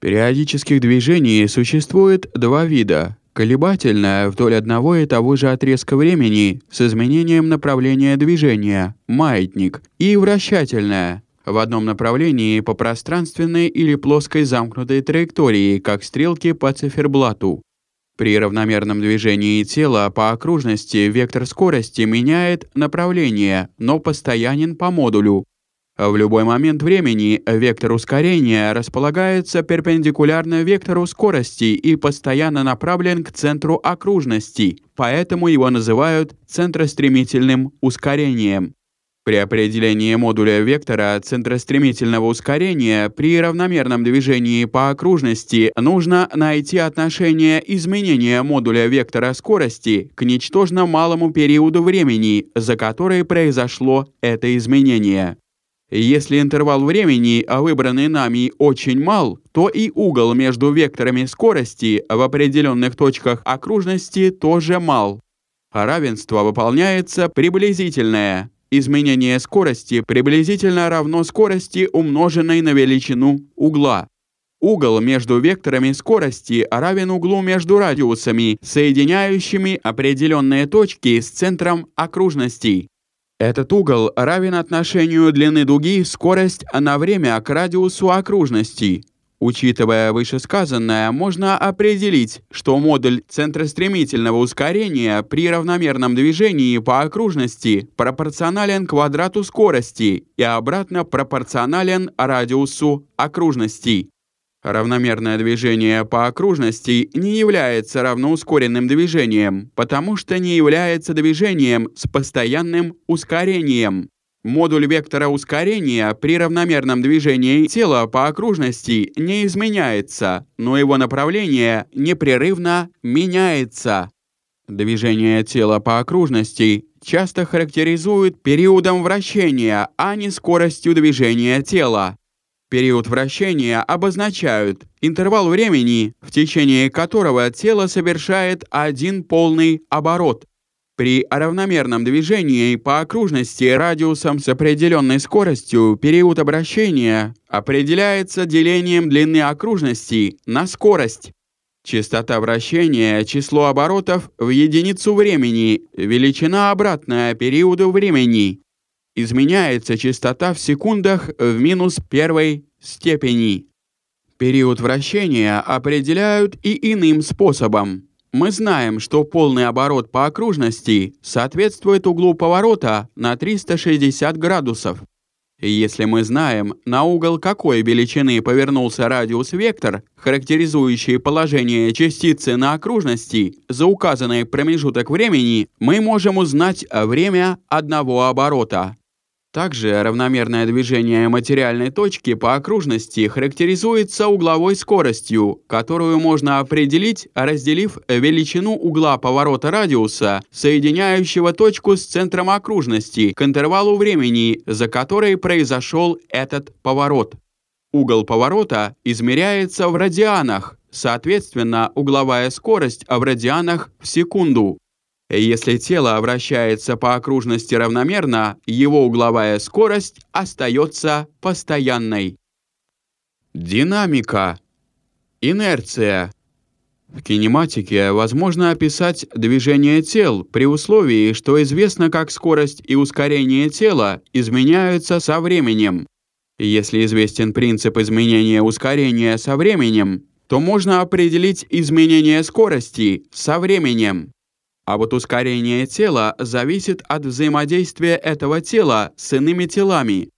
Периодических движений существует два вида. Колебательное вдоль одного и того же отрезка времени с изменением направления движения – маятник, и вращательное в одном направлении по пространственной или плоской замкнутой траектории, как стрелки по циферблату. При равномерном движении тела по окружности вектор скорости меняет направление, но постоянен по модулю. В любой момент времени вектор ускорения располагается перпендикулярно вектору скорости и постоянно направлен к центру окружности, поэтому его называют центростремительным ускорением. При определении модуля вектора центростремительного ускорения при равномерном движении по окружности нужно найти отношение изменения модуля вектора скорости к ничтожно малому периоду времени, за который произошло это изменение. Если интервал времени, выбранный нами, очень мал, то и угол между векторами скорости в определенных точках окружности тоже мал. Равенство выполняется приблизительное Изменение скорости приблизительно равно скорости, умноженной на величину угла. Угол между векторами скорости равен углу между радиусами, соединяющими определенные точки с центром окружности. Этот угол равен отношению длины дуги скорость на время к радиусу окружности. Учитывая вышесказанное, можно определить, что модуль центростремительного ускорения при равномерном движении по окружности пропорционален квадрату скорости и обратно пропорционален радиусу окружности. Равномерное движение по окружности не является равноускоренным движением, потому что не является движением с постоянным ускорением. Модуль вектора ускорения при равномерном движении тела по окружности не изменяется, но его направление непрерывно меняется. Движение тела по окружности часто характеризуют периодом вращения, а не скоростью движения тела. Период вращения обозначают интервал времени, в течение которого тело совершает один полный оборот. При равномерном движении по окружности радиусом с определенной скоростью период обращения определяется делением длины окружности на скорость. Частота вращения, число оборотов в единицу времени, величина обратная периоду времени. Изменяется частота в секундах в минус первой степени. Период вращения определяют и иным способом. Мы знаем, что полный оборот по окружности соответствует углу поворота на 360 градусов. Если мы знаем, на угол какой величины повернулся радиус-вектор, характеризующий положение частицы на окружности за указанный промежуток времени, мы можем узнать время одного оборота. Также равномерное движение материальной точки по окружности характеризуется угловой скоростью, которую можно определить, разделив величину угла поворота радиуса, соединяющего точку с центром окружности, к интервалу времени, за который произошел этот поворот. Угол поворота измеряется в радианах, соответственно, угловая скорость в радианах в секунду. Если тело вращается по окружности равномерно, его угловая скорость остается постоянной. Динамика. Инерция. В кинематике возможно описать движение тел при условии, что известно, как скорость и ускорение тела изменяются со временем. Если известен принцип изменения ускорения со временем, то можно определить изменение скорости со временем. А вот ускорение тела зависит от взаимодействия этого тела с иными телами.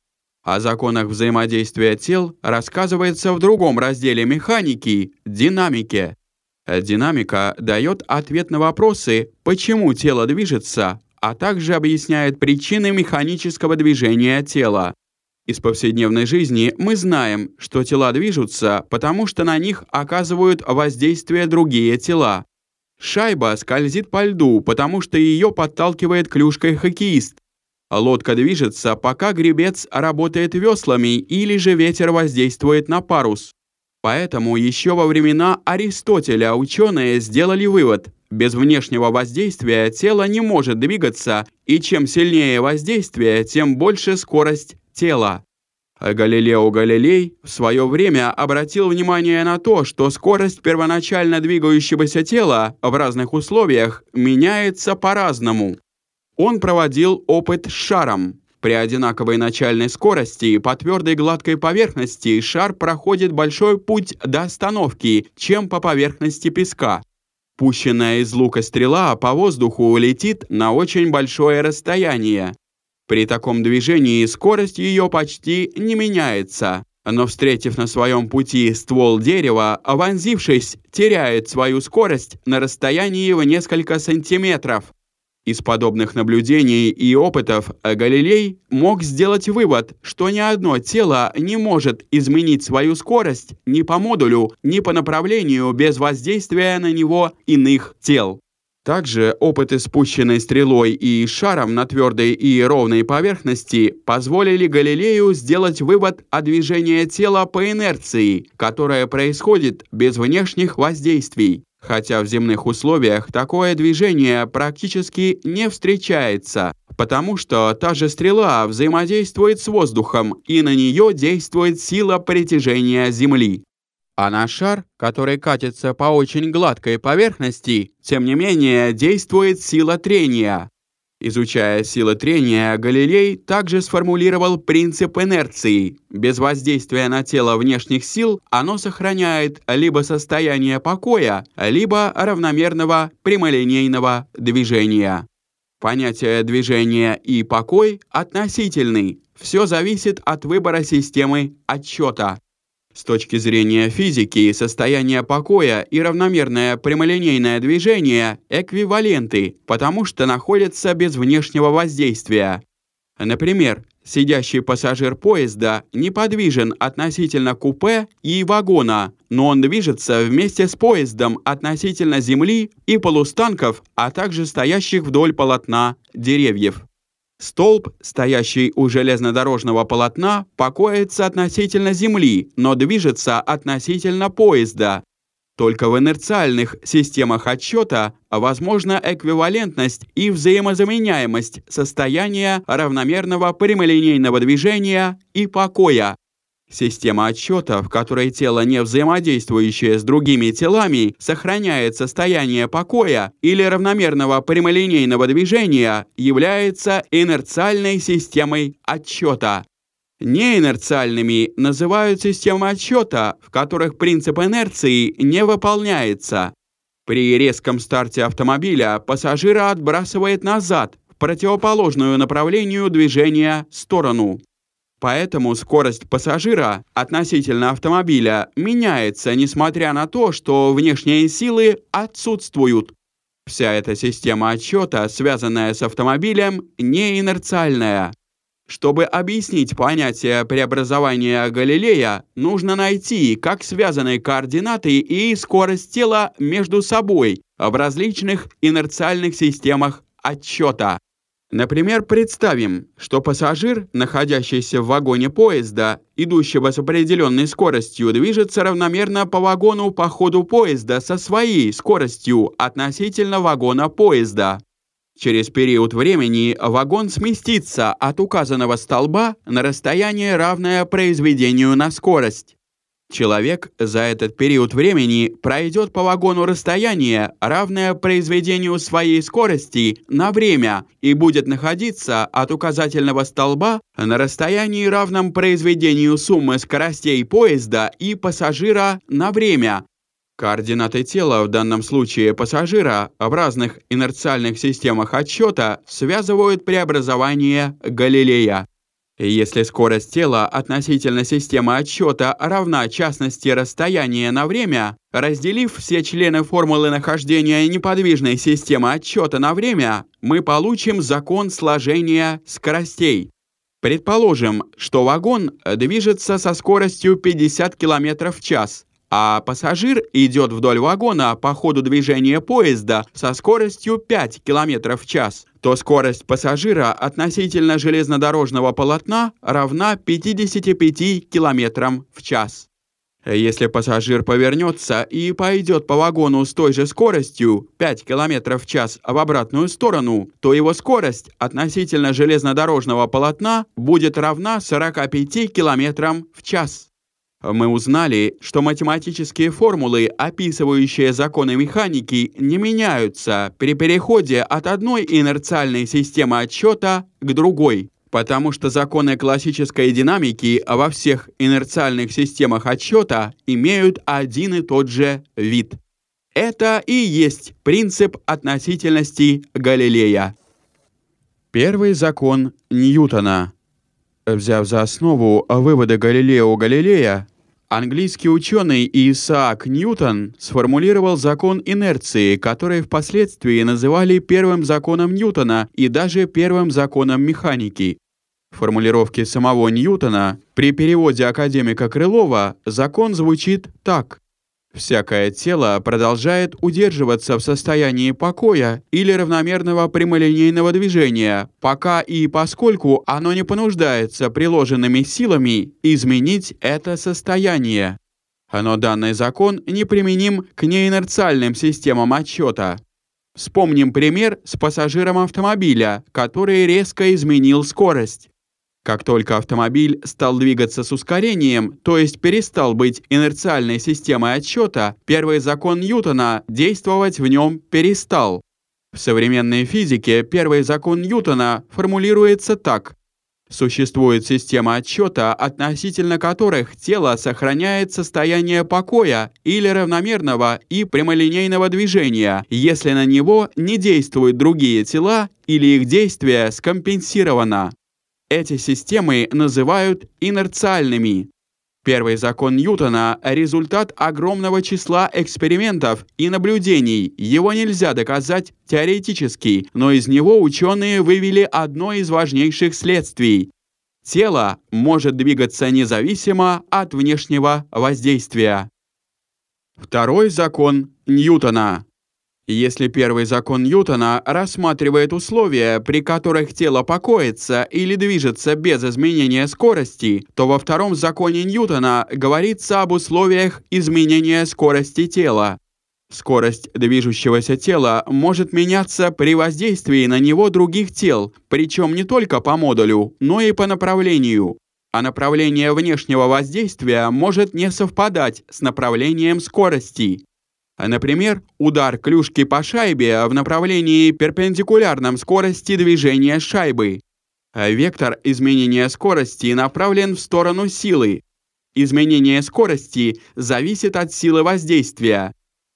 О законах взаимодействия тел рассказывается в другом разделе механики – динамике. Динамика дает ответ на вопросы, почему тело движется, а также объясняет причины механического движения тела. Из повседневной жизни мы знаем, что тела движутся, потому что на них оказывают воздействие другие тела. Шайба скользит по льду, потому что ее подталкивает клюшкой хоккеист. Лодка движется, пока гребец работает веслами или же ветер воздействует на парус. Поэтому еще во времена Аристотеля ученые сделали вывод, без внешнего воздействия тело не может двигаться, и чем сильнее воздействие, тем больше скорость тела. Галилео Галилей в свое время обратил внимание на то, что скорость первоначально двигающегося тела в разных условиях меняется по-разному. Он проводил опыт с шаром. При одинаковой начальной скорости по твердой гладкой поверхности шар проходит большой путь до остановки, чем по поверхности песка. Пущенная из лука стрела по воздуху летит на очень большое расстояние. При таком движении скорость ее почти не меняется, но встретив на своем пути ствол дерева, вонзившись, теряет свою скорость на расстоянии в несколько сантиметров. Из подобных наблюдений и опытов Галилей мог сделать вывод, что ни одно тело не может изменить свою скорость ни по модулю, ни по направлению без воздействия на него иных тел. Также опыты спущенной стрелой и шаром на твердой и ровной поверхности позволили Галилею сделать вывод о движении тела по инерции, которое происходит без внешних воздействий. Хотя в земных условиях такое движение практически не встречается, потому что та же стрела взаимодействует с воздухом, и на нее действует сила притяжения Земли. А на шар, который катится по очень гладкой поверхности, тем не менее действует сила трения. Изучая силы трения, Галилей также сформулировал принцип инерции. Без воздействия на тело внешних сил оно сохраняет либо состояние покоя, либо равномерного прямолинейного движения. Понятие движения и покой относительны. Все зависит от выбора системы отчета. С точки зрения физики, состояние покоя и равномерное прямолинейное движение эквиваленты, потому что находятся без внешнего воздействия. Например, сидящий пассажир поезда неподвижен относительно купе и вагона, но он движется вместе с поездом относительно земли и полустанков, а также стоящих вдоль полотна деревьев. Столб, стоящий у железнодорожного полотна, покоится относительно земли, но движется относительно поезда. Только в инерциальных системах отсчета возможна эквивалентность и взаимозаменяемость состояния равномерного прямолинейного движения и покоя. Система отсчета, в которой тело, не взаимодействующее с другими телами, сохраняет состояние покоя или равномерного прямолинейного движения, является инерциальной системой отсчета. Неинерциальными называют системы отсчета, в которых принцип инерции не выполняется. При резком старте автомобиля пассажира отбрасывает назад, в противоположную направлению движения сторону. Поэтому скорость пассажира относительно автомобиля меняется, несмотря на то, что внешние силы отсутствуют. Вся эта система отсчета, связанная с автомобилем, не инерциальная. Чтобы объяснить понятие преобразования Галилея, нужно найти, как связаны координаты и скорость тела между собой в различных инерциальных системах отсчета. Например, представим, что пассажир, находящийся в вагоне поезда, идущего с определенной скоростью, движется равномерно по вагону по ходу поезда со своей скоростью относительно вагона поезда. Через период времени вагон сместится от указанного столба на расстояние, равное произведению на скорость. Человек за этот период времени пройдет по вагону расстояние, равное произведению своей скорости на время, и будет находиться от указательного столба на расстоянии, равном произведению суммы скоростей поезда и пассажира на время. Координаты тела, в данном случае пассажира, в разных инерциальных системах отсчета связывают преобразование Галилея. Если скорость тела относительно системы отсчета равна частности расстояния на время, разделив все члены формулы нахождения неподвижной системы отсчета на время, мы получим закон сложения скоростей. Предположим, что вагон движется со скоростью 50 км в час, а пассажир идет вдоль вагона по ходу движения поезда со скоростью 5 км в час, то скорость пассажира относительно железнодорожного полотна равна 55 км в час. Если пассажир повернется и пойдет по вагону с той же скоростью 5 км в час в обратную сторону, то его скорость относительно железнодорожного полотна будет равна 45 км в час. Мы узнали, что математические формулы, описывающие законы механики, не меняются при переходе от одной инерциальной системы отсчета к другой потому что законы классической динамики во всех инерциальных системах отсчета имеют один и тот же вид. Это и есть принцип относительности Галилея. Первый закон Ньютона. Взяв за основу выводы Галилео Галилея, английский ученый Исаак Ньютон сформулировал закон инерции, который впоследствии называли первым законом Ньютона и даже первым законом механики. В формулировке самого Ньютона при переводе академика Крылова закон звучит так. Всякое тело продолжает удерживаться в состоянии покоя или равномерного прямолинейного движения, пока и поскольку оно не понуждается приложенными силами изменить это состояние. Но данный закон неприменим к неинерциальным системам отсчета. Вспомним пример с пассажиром автомобиля, который резко изменил скорость. Как только автомобиль стал двигаться с ускорением, то есть перестал быть инерциальной системой отсчета, первый закон Ньютона действовать в нем перестал. В современной физике первый закон Ньютона формулируется так. Существует система отсчета, относительно которых тело сохраняет состояние покоя или равномерного и прямолинейного движения, если на него не действуют другие тела или их действие скомпенсировано. Эти системы называют инерциальными. Первый закон Ньютона – результат огромного числа экспериментов и наблюдений. Его нельзя доказать теоретически, но из него ученые вывели одно из важнейших следствий. Тело может двигаться независимо от внешнего воздействия. Второй закон Ньютона. Если первый закон Ньютона рассматривает условия, при которых тело покоится или движется без изменения скорости, то во втором законе Ньютона говорится об условиях изменения скорости тела. Скорость движущегося тела может меняться при воздействии на него других тел, причем не только по модулю, но и по направлению. А направление внешнего воздействия может не совпадать с направлением скорости. Например, удар клюшки по шайбе в направлении перпендикулярном скорости движения шайбы. Вектор изменения скорости направлен в сторону силы. Изменение скорости зависит от силы воздействия.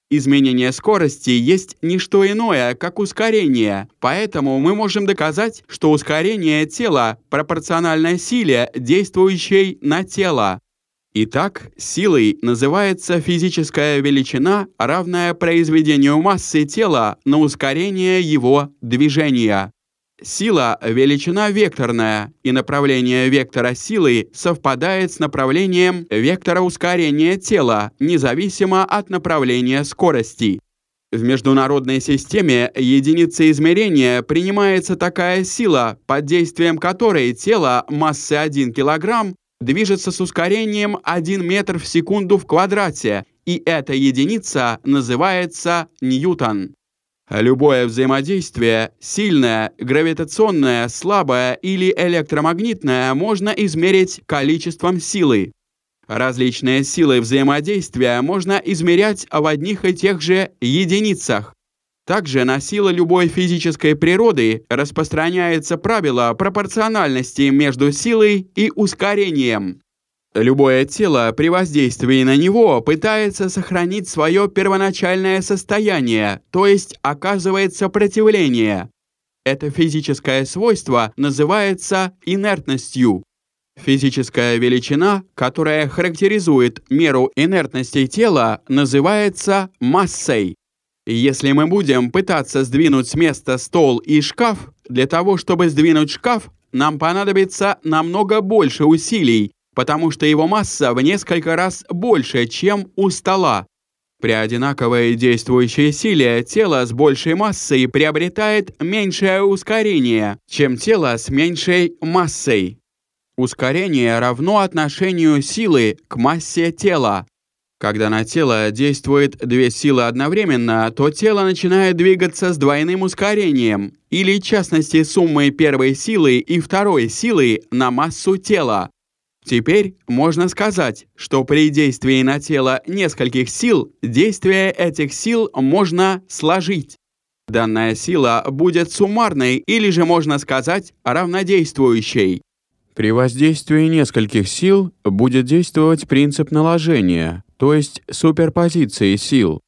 Изменение скорости есть не что иное, как ускорение, поэтому мы можем доказать, что ускорение тела пропорционально силе, действующей на тело. Итак, силой называется физическая величина, равная произведению массы тела на ускорение его движения. Сила – величина векторная, и направление вектора силы совпадает с направлением вектора ускорения тела, независимо от направления скорости. В международной системе единицей измерения принимается такая сила, под действием которой тело массой 1 кг движется с ускорением 1 метр в секунду в квадрате, и эта единица называется ньютон. Любое взаимодействие, сильное, гравитационное, слабое или электромагнитное, можно измерить количеством силы. Различные силы взаимодействия можно измерять в одних и тех же единицах. Также на силы любой физической природы распространяется правило пропорциональности между силой и ускорением. Любое тело при воздействии на него пытается сохранить свое первоначальное состояние, то есть оказывает сопротивление. Это физическое свойство называется инертностью. Физическая величина, которая характеризует меру инертности тела, называется массой. Если мы будем пытаться сдвинуть с места стол и шкаф, для того, чтобы сдвинуть шкаф, нам понадобится намного больше усилий, потому что его масса в несколько раз больше, чем у стола. При одинаковой действующей силе тело с большей массой приобретает меньшее ускорение, чем тело с меньшей массой. Ускорение равно отношению силы к массе тела. Когда на тело действует две силы одновременно, то тело начинает двигаться с двойным ускорением, или в частности суммой первой силы и второй силы на массу тела. Теперь можно сказать, что при действии на тело нескольких сил, действие этих сил можно сложить. Данная сила будет суммарной или же можно сказать равнодействующей. При воздействии нескольких сил будет действовать принцип наложения, то есть суперпозиции сил.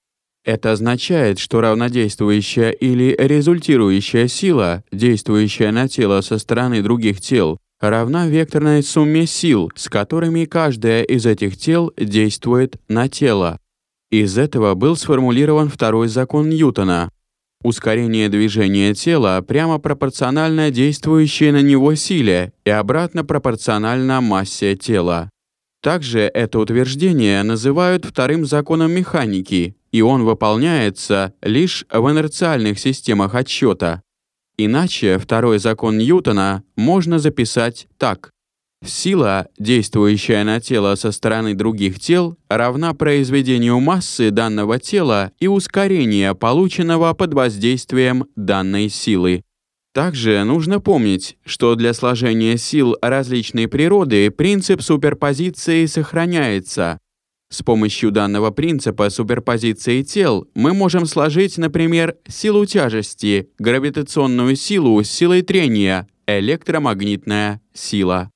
Это означает, что равнодействующая или результирующая сила, действующая на тело со стороны других тел, равна векторной сумме сил, с которыми каждое из этих тел действует на тело. Из этого был сформулирован второй закон Ньютона, Ускорение движения тела прямо пропорционально действующей на него силе и обратно пропорционально массе тела. Также это утверждение называют вторым законом механики, и он выполняется лишь в инерциальных системах отсчета. Иначе второй закон Ньютона можно записать так. Сила, действующая на тело со стороны других тел, равна произведению массы данного тела и ускорения, полученного под воздействием данной силы. Также нужно помнить, что для сложения сил различной природы принцип суперпозиции сохраняется. С помощью данного принципа суперпозиции тел мы можем сложить, например, силу тяжести, гравитационную силу с силой трения, электромагнитная сила.